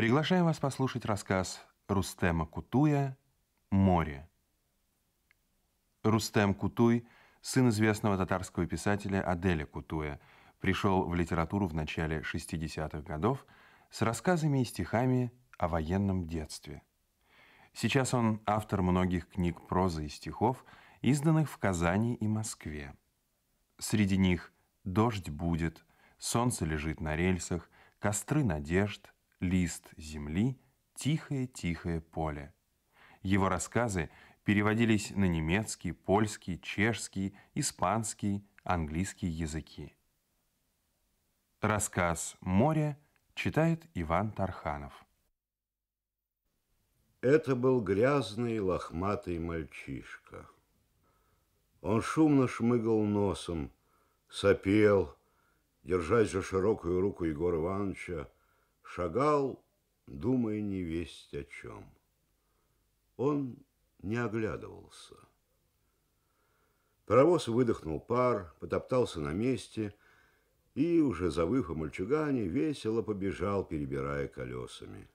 Приглашаем вас послушать рассказ Рустема Кутуя «Море». Рустем Кутуй, сын известного татарского писателя Аделя Кутуя, пришел в литературу в начале 60-х годов с рассказами и стихами о военном детстве. Сейчас он автор многих книг прозы и стихов, изданных в Казани и Москве. Среди них «Дождь будет», «Солнце лежит на рельсах», «Костры надежд», «Лист земли», «Тихое-тихое поле». Его рассказы переводились на немецкий, польский, чешский, испанский, английский языки. Рассказ «Море» читает Иван Тарханов. Это был грязный лохматый мальчишка. Он шумно шмыгал носом, сопел, держась за широкую руку Егора Ивановича, шагал, думая не весть о чем. Он не оглядывался. Паровоз выдохнул пар, потоптался на месте и, уже завыв о мальчугане, весело побежал, перебирая колесами.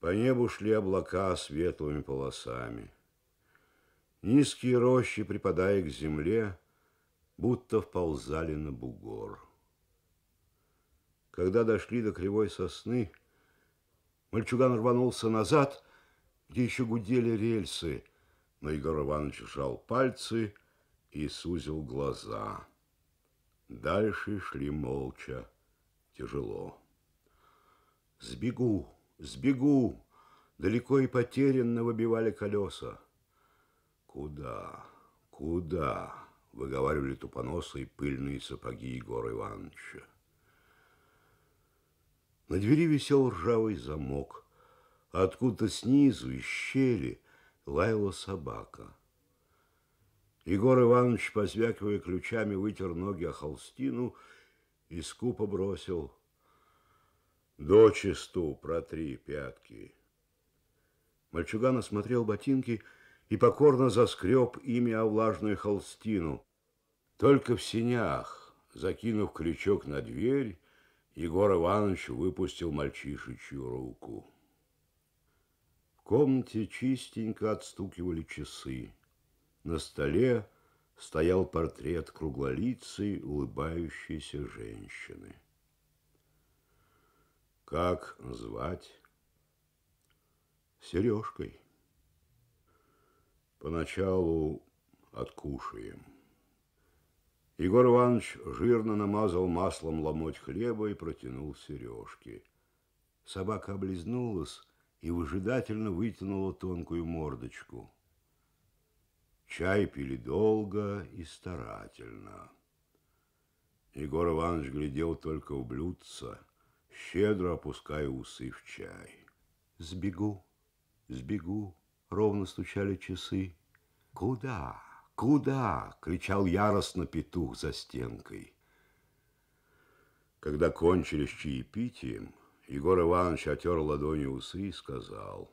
По небу шли облака светлыми полосами. Низкие рощи, припадая к земле, будто вползали на бугор. Когда дошли до кривой сосны, мальчуган рванулся назад, где еще гудели рельсы, но Егор Иванович сжал пальцы и сузил глаза. Дальше шли молча, тяжело. «Сбегу, сбегу!» Далеко и потерянно выбивали колеса. «Куда, куда?» — выговаривали тупоносые пыльные сапоги Егора Ивановича. На двери висел ржавый замок, а откуда-то снизу, из щели, лаяла собака. Егор Иванович, позвякивая ключами, вытер ноги о холстину и скупо бросил «Дочисту протри пятки». Мальчуган осмотрел ботинки и покорно заскреб ими о влажную холстину. Только в синях, закинув крючок на дверь, Егор Иванович выпустил мальчишечью руку. В комнате чистенько отстукивали часы. На столе стоял портрет круглолицей, улыбающейся женщины. Как звать? Сережкой. Поначалу откушаем. Егор Иванович жирно намазал маслом ломоть хлеба и протянул сережки. Собака облизнулась и выжидательно вытянула тонкую мордочку. Чай пили долго и старательно. Егор Иванович глядел только в блюдце, щедро опуская усы в чай. «Сбегу, сбегу», — ровно стучали часы. «Куда? Куда?» — кричал яростно петух за стенкой. Когда кончились чаепитием, Егор Иванович отер ладонью усы и сказал,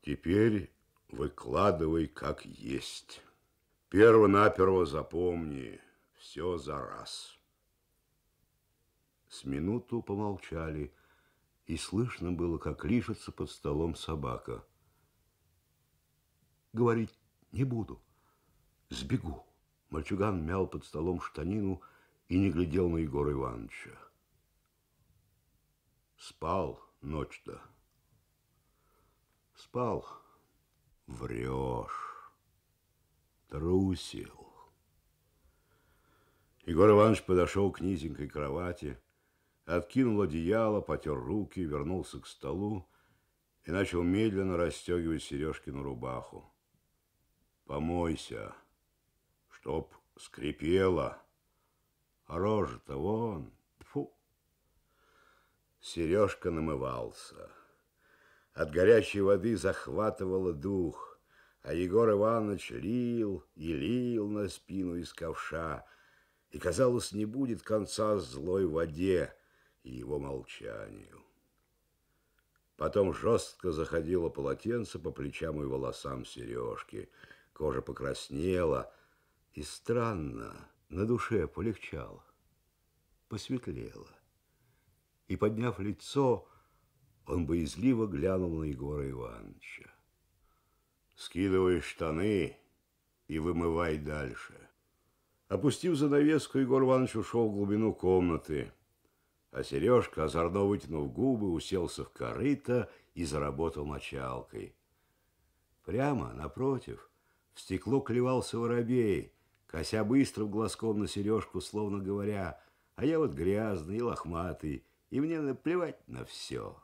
«Теперь Выкладывай как есть. Перво-наперво запомни, все за раз. С минуту помолчали, и слышно было, как лишится под столом собака. Говорить не буду, сбегу. Мальчуган мял под столом штанину и не глядел на Егора Ивановича. Спал ночь-то. Спал. Врешь. Трусил. Егор Иванович подошел к низенькой кровати, откинул одеяло, потер руки, вернулся к столу и начал медленно расстегивать Сережкину рубаху. Помойся, чтоб скрипело. А рожа-то вон, фу. Сережка намывался. От горячей воды захватывало дух, а Егор Иванович лил и лил на спину из ковша, и, казалось, не будет конца злой воде и его молчанию. Потом жестко заходило полотенце по плечам и волосам сережки. Кожа покраснела, и странно, на душе полегчало, посветлело. и, подняв лицо, он боязливо глянул на Егора Ивановича. Скидывай штаны и вымывай дальше. Опустив занавеску, Егор Иванович ушел в глубину комнаты, а Сережка, озорно вытянув губы, уселся в корыто и заработал мочалкой. Прямо напротив в стекло клевался воробей, кося быстро в глазком на Сережку, словно говоря, а я вот грязный и лохматый, и мне наплевать на все.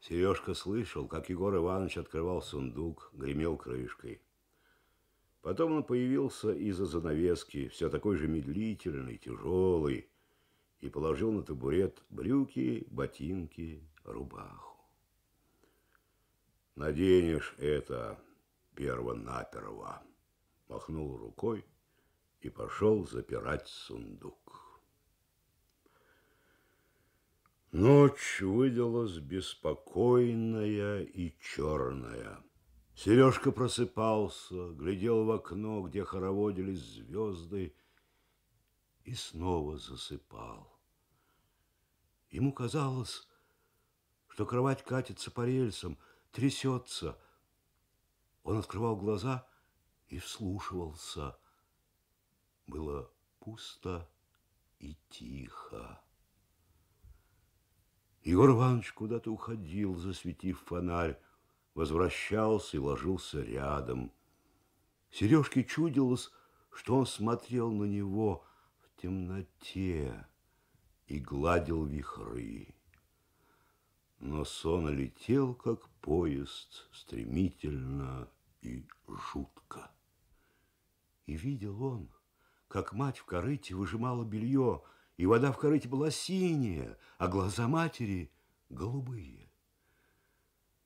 Сережка слышал, как Егор Иванович открывал сундук, гремел крышкой. Потом он появился из-за занавески, все такой же медлительный, тяжелый, и положил на табурет брюки, ботинки, рубаху. «Наденешь это перво-наперво», махнул рукой и пошел запирать сундук. Ночь выдалась беспокойная и черная. Сережка просыпался, глядел в окно, где хороводились звезды, и снова засыпал. Ему казалось, что кровать катится по рельсам, трясется. Он открывал глаза и вслушивался. Было пусто и тихо. Егор Иванович куда-то уходил, засветив фонарь, возвращался и ложился рядом. Сережке чудилось, что он смотрел на него в темноте и гладил вихры. Но сон летел, как поезд, стремительно и жутко. И видел он, как мать в корыте выжимала белье, и вода в корыте была синяя, а глаза матери голубые.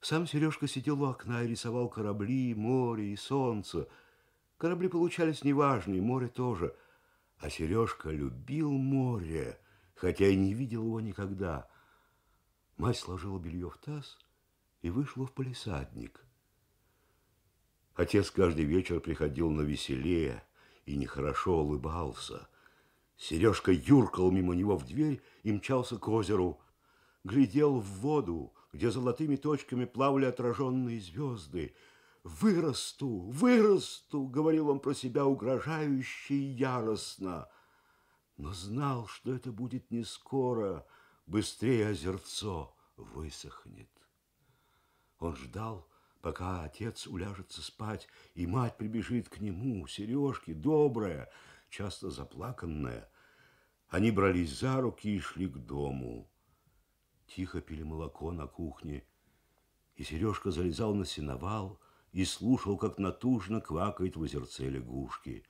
Сам Сережка сидел у окна и рисовал корабли, море и солнце. Корабли получались неважные, море тоже. А Сережка любил море, хотя и не видел его никогда. Мать сложила белье в таз и вышла в полисадник. Отец каждый вечер приходил на веселее и нехорошо улыбался – Сережка юркал мимо него в дверь и мчался к озеру. Глядел в воду, где золотыми точками плавали отраженные звезды. «Вырасту, вырасту!» — говорил он про себя угрожающе и яростно. Но знал, что это будет не скоро, быстрее озерцо высохнет. Он ждал, пока отец уляжется спать, и мать прибежит к нему, Сережке, добрая, часто заплаканная, они брались за руки и шли к дому. Тихо пили молоко на кухне, и Сережка залезал на сеновал и слушал, как натужно квакает в озерце лягушки.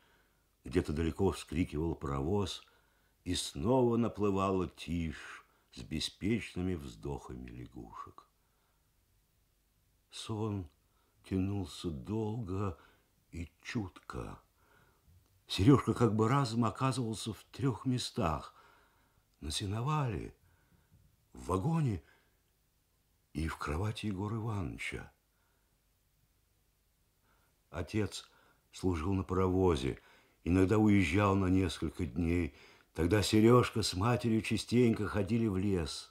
Где-то далеко вскрикивал паровоз, и снова наплывала тишь с беспечными вздохами лягушек. Сон тянулся долго и чутко. Сережка как бы разом оказывался в трех местах. На сеновале, в вагоне и в кровати Егора Ивановича. Отец служил на паровозе, иногда уезжал на несколько дней. Тогда Сережка с матерью частенько ходили в лес.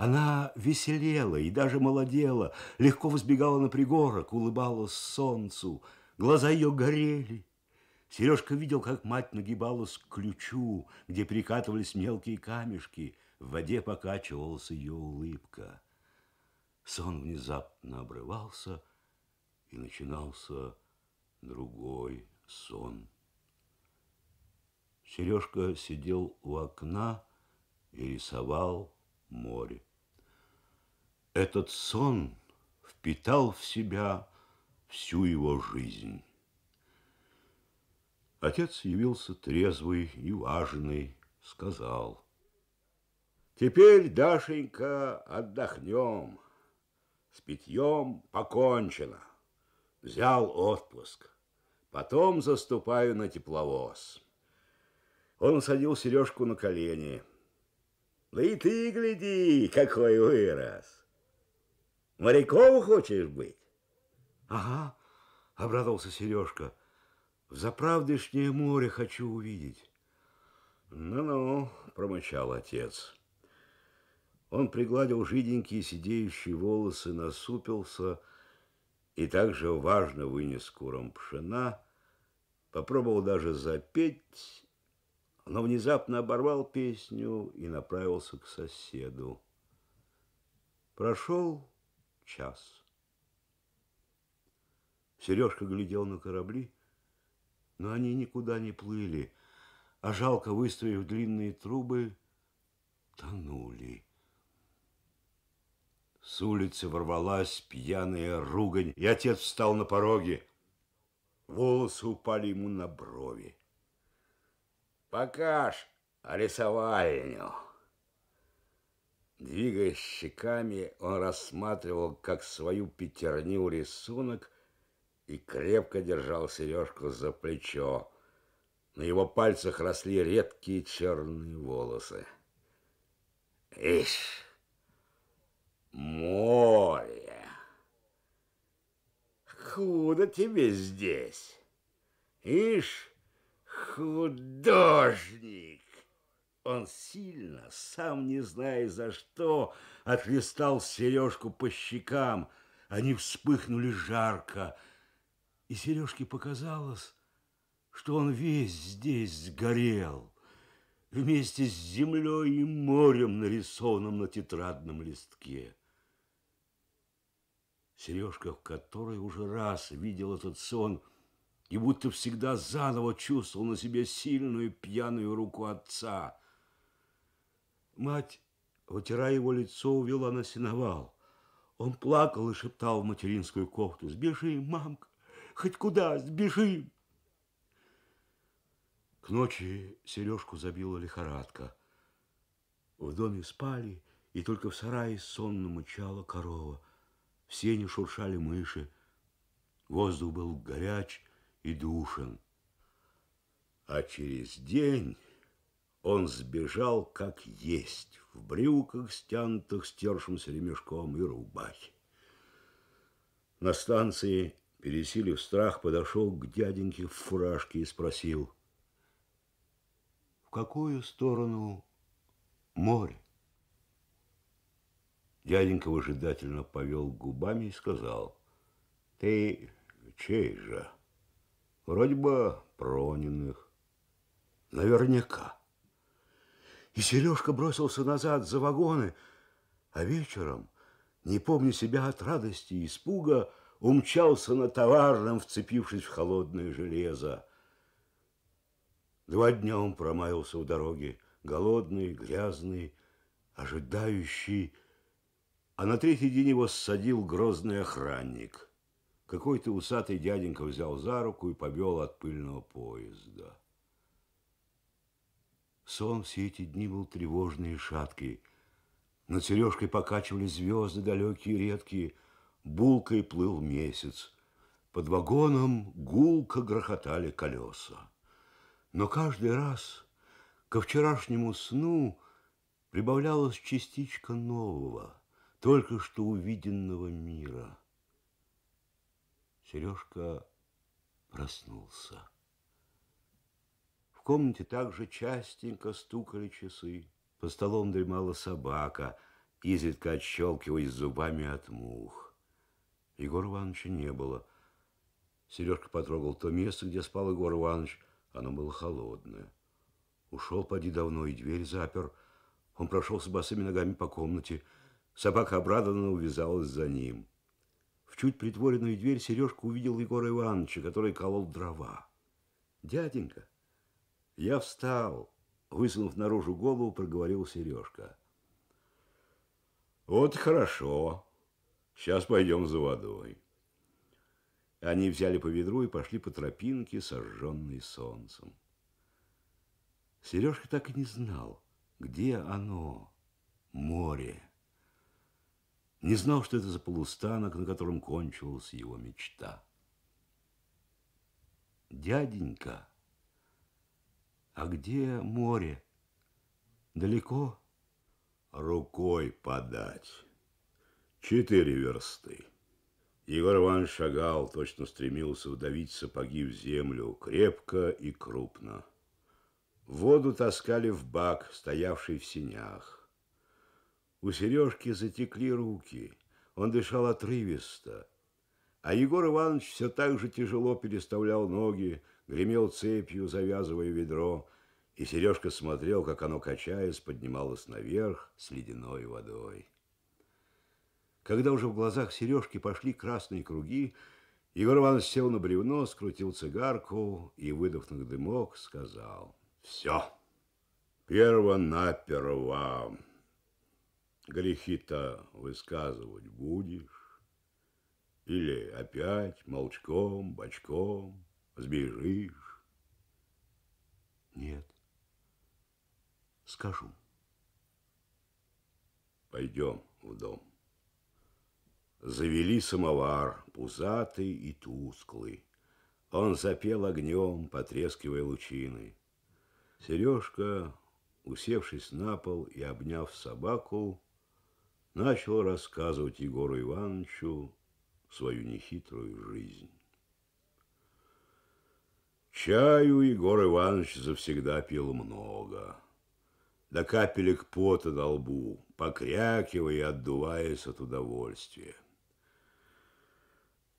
Она веселела и даже молодела, легко взбегала на пригорок, улыбалась солнцу. Глаза ее горели. Сережка видел, как мать нагибалась к ключу, где перекатывались мелкие камешки. В воде покачивалась ее улыбка. Сон внезапно обрывался, и начинался другой сон. Сережка сидел у окна и рисовал море. Этот сон впитал в себя всю его жизнь. Отец явился трезвый и важный, сказал. Теперь, Дашенька, отдохнем. С питьем покончено. Взял отпуск. Потом заступаю на тепловоз. Он усадил Сережку на колени. Да и ты гляди, какой вырос. Моряком хочешь быть? Ага, обрадовался Сережка. В заправдышнее море хочу увидеть. Ну-ну, промычал отец. Он пригладил жиденькие сидеющие волосы, насупился и также важно вынес куром пшена, попробовал даже запеть, но внезапно оборвал песню и направился к соседу. Прошел час. Сережка глядел на корабли, но они никуда не плыли, а жалко выставив длинные трубы, тонули. С улицы ворвалась пьяная ругань, и отец встал на пороге. Волосы упали ему на брови. Покаж рисовальню. Двигая щеками, он рассматривал, как свою пятерню рисунок, и крепко держал сережку за плечо. На его пальцах росли редкие черные волосы. Ишь, море. Худо тебе здесь. Ишь, художник. Он сильно, сам не зная за что, отлистал сережку по щекам. Они вспыхнули жарко, и Сережке показалось, что он весь здесь сгорел, вместе с землей и морем, нарисованным на тетрадном листке. Сережка, в которой уже раз видел этот сон, и будто всегда заново чувствовал на себе сильную пьяную руку отца. Мать, вытирая его лицо, увела на сеновал. Он плакал и шептал в материнскую кофту. «Сбежи, мамка, хоть куда, сбежи!» К ночи Сережку забила лихорадка. В доме спали, и только в сарае сонно мычала корова. В сене шуршали мыши. Воздух был горяч и душен. А через день он сбежал как есть, в брюках, стянутых стершимся ремешком и рубахе. На станции, пересилив страх, подошел к дяденьке в фуражке и спросил, в какую сторону море? Дяденька выжидательно повел губами и сказал, ты чей же? Вроде бы Прониных. Наверняка. И Сережка бросился назад за вагоны, а вечером, не помня себя от радости и испуга, умчался на товарном, вцепившись в холодное железо. Два дня он промаялся в дороге, голодный, грязный, ожидающий, а на третий день его ссадил грозный охранник. Какой-то усатый дяденька взял за руку и повел от пыльного поезда. Сон все эти дни был тревожный и шаткий. Над Сережкой покачивали звезды далекие и редкие. Булкой плыл месяц. Под вагоном гулко грохотали колеса. Но каждый раз ко вчерашнему сну прибавлялась частичка нового, только что увиденного мира. Сережка проснулся. Комнате также частенько стукали часы. По столом дремала собака, изредка отщелкиваясь зубами от мух. Егора Ивановича не было. Сережка потрогал то место, где спал Егор Иванович. Оно было холодное. Ушел, поди давно, и дверь запер. Он прошел с босыми ногами по комнате. Собака обрадованно увязалась за ним. В чуть притворенную дверь Сережка увидел Егора Ивановича, который колол дрова. «Дяденька, я встал!» Высунув наружу голову, проговорил Сережка. «Вот хорошо. Сейчас пойдем за водой». Они взяли по ведру и пошли по тропинке, сожженной солнцем. Сережка так и не знал, где оно, море. Не знал, что это за полустанок, на котором кончилась его мечта. Дяденька, а где море? Далеко? Рукой подать. Четыре версты. Егор Иванович шагал, точно стремился вдавить сапоги в землю, крепко и крупно. Воду таскали в бак, стоявший в синях. У Сережки затекли руки, он дышал отрывисто, а Егор Иванович все так же тяжело переставлял ноги, гремел цепью, завязывая ведро, и Сережка смотрел, как оно, качаясь, поднималось наверх с ледяной водой. Когда уже в глазах Сережки пошли красные круги, Егор Иванович сел на бревно, скрутил цигарку и, выдохнув дымок, сказал, «Все, перво-наперво, грехи-то высказывать будешь? Или опять молчком, бочком сбежишь?» «Нет, скажу». «Пойдем в дом». Завели самовар, пузатый и тусклый. Он запел огнем, потрескивая лучины. Сережка, усевшись на пол и обняв собаку, начал рассказывать Егору Ивановичу свою нехитрую жизнь. Чаю Егор Иванович завсегда пил много, до капелек пота на лбу, покрякивая и отдуваясь от удовольствия.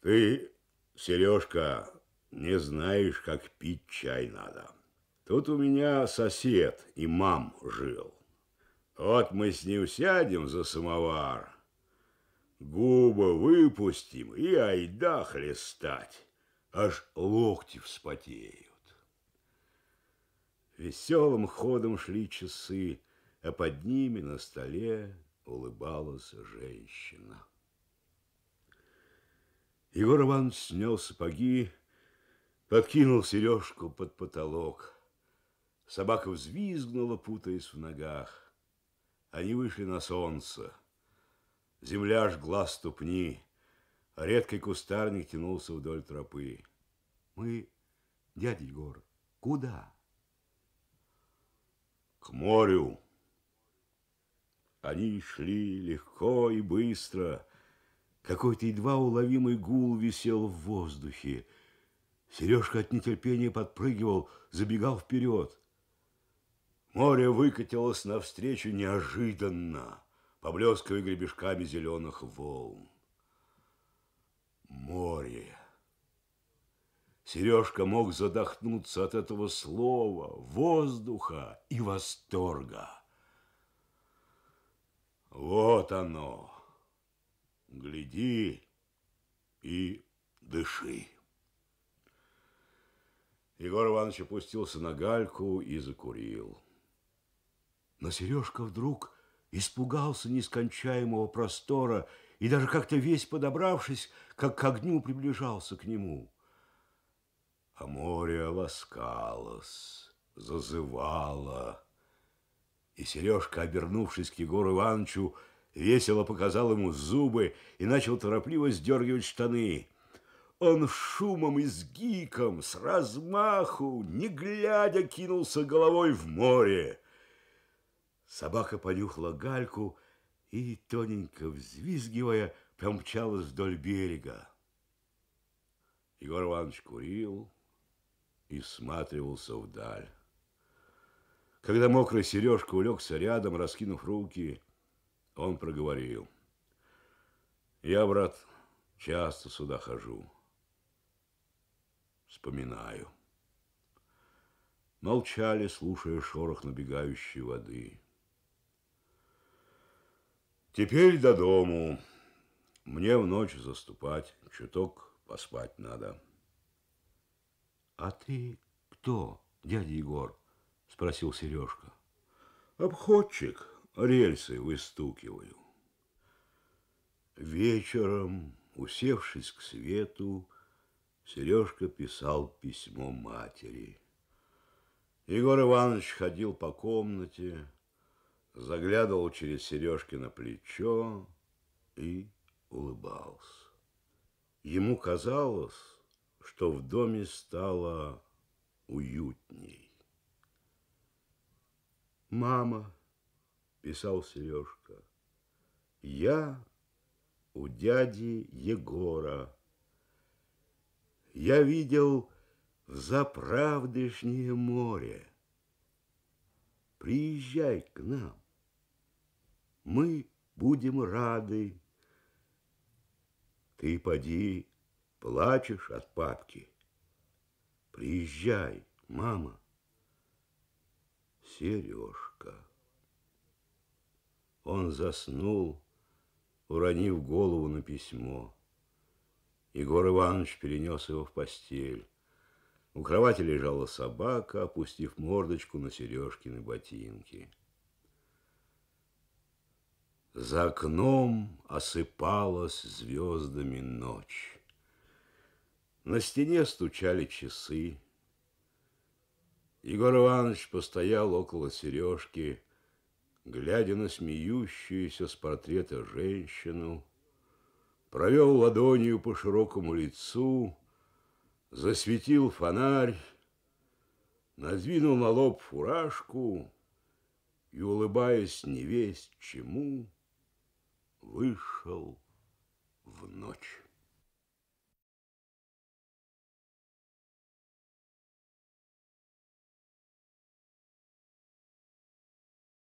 Ты, Сережка, не знаешь, как пить чай надо. Тут у меня сосед, имам, жил. Вот мы с ним сядем за самовар, губы выпустим и айда хлестать, аж локти вспотеют. Веселым ходом шли часы, а под ними на столе улыбалась женщина. Егор Иванович снял сапоги, подкинул сережку под потолок. Собака взвизгнула, путаясь в ногах. Они вышли на солнце. Земля жгла ступни, редкий кустарник тянулся вдоль тропы. Мы, дядя Егор, куда? К морю. Они шли легко и быстро, какой-то едва уловимый гул висел в воздухе. Сережка от нетерпения подпрыгивал, забегал вперед. Море выкатилось навстречу неожиданно, поблескивая гребешками зеленых волн. Море. Сережка мог задохнуться от этого слова, воздуха и восторга. Вот оно гляди и дыши. Егор Иванович опустился на гальку и закурил. Но Сережка вдруг испугался нескончаемого простора и даже как-то весь подобравшись, как к огню приближался к нему. А море ласкалось, зазывало. И Сережка, обернувшись к Егору Ивановичу, весело показал ему зубы и начал торопливо сдергивать штаны. Он шумом и с гиком, с размаху, не глядя, кинулся головой в море. Собака понюхала гальку и, тоненько взвизгивая, помчалась вдоль берега. Егор Иванович курил и всматривался вдаль. Когда мокрый Сережка улегся рядом, раскинув руки, он проговорил. Я, брат, часто сюда хожу. Вспоминаю. Молчали, слушая шорох набегающей воды. Теперь до дому. Мне в ночь заступать, чуток поспать надо. А ты кто, дядя Егор? Спросил Сережка. Обходчик рельсы выстукиваю. Вечером, усевшись к свету, Сережка писал письмо матери. Егор Иванович ходил по комнате, заглядывал через Сережки на плечо и улыбался. Ему казалось, что в доме стало уютней. Мама писал Сережка. Я у дяди Егора. Я видел в заправдышнее море. Приезжай к нам. Мы будем рады. Ты поди, плачешь от папки. Приезжай, мама. Сережка. Он заснул, уронив голову на письмо. Егор Иванович перенес его в постель. У кровати лежала собака, опустив мордочку на Сережкины ботинки. За окном осыпалась звездами ночь. На стене стучали часы. Егор Иванович постоял около Сережки, глядя на смеющуюся с портрета женщину, провел ладонью по широкому лицу, засветил фонарь, надвинул на лоб фуражку и, улыбаясь невесть чему, вышел в ночь.